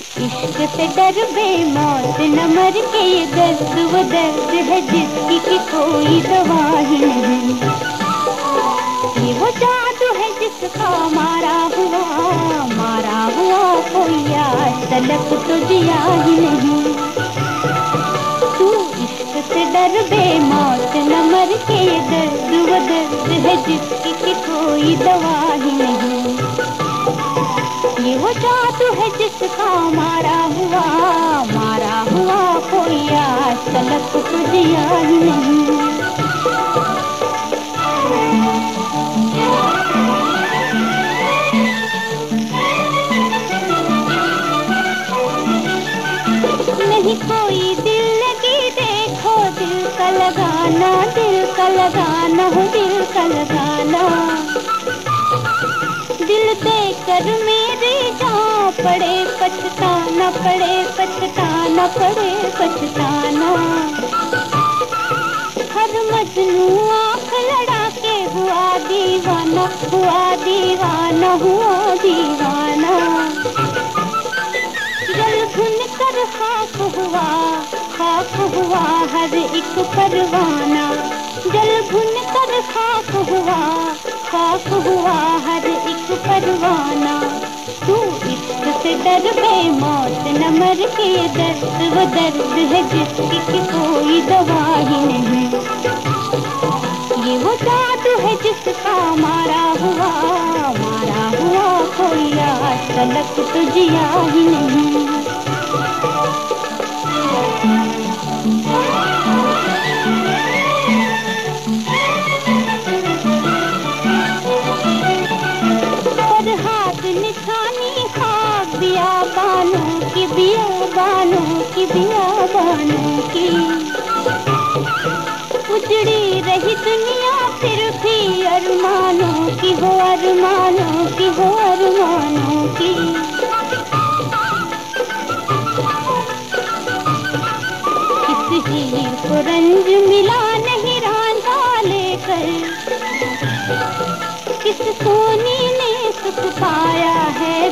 इश्क से डर बे मौत न मर के ये दर्द वो दर्द है जिसकी की कोई दवा ही नहीं। ये वो जादू है जिसका मारा हुआ मारा हुआ कोई आज तलक तो दिया ही नहीं। तू इश्क से डर बे मौत न मर के ये दर्द वो दर्द है जिसकी की कोई दवा ही नहीं। ये वो जादू है जिसका मारा हुआ मारा हुआ कोई आज तलक तुझिया ही नहीं, कोई दिल लगी, देखो दिल का लगाना, दिल का लगाना हो दिल का लगाना। दिल देकर जहाँ पड़े, पछताना पड़े पछताना पड़े, पछताना। हर मजनू आँख लड़ा के हुआ दीवाना हुआ दीवाना हुआ दीवाना। जल भुन कर खाक हुआ खाक हुआ हर एक परवाना। जल भुन कर खाक हुआ खाक हुआ पे मौत न मर के दर्द वो दर्द है जिसकी कोई दवा ही नहीं। ये वो जादू है जिसका मारा हुआ मारा हुआ कोई आज तलक तो जिया ही नहीं। बानों की, बिया बानों की, बिया बानों की। उजड़ी रही दुनिया, फिर भी अरमानों की हो, अरमानों की हो, अरमानों की।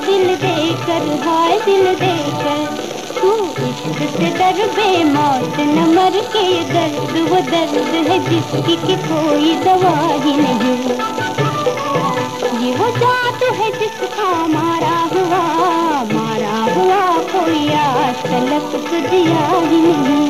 दिल देकर, हाय दिल देकर। तू इश्क से डर बे मौत न मर के दर्द, वो दर्द है जिसकी की कोई दवा ही नहीं। ये वो जादू है जिसका मारा हुआ मारा हुआ कोई आज तलक दिया ही नहीं।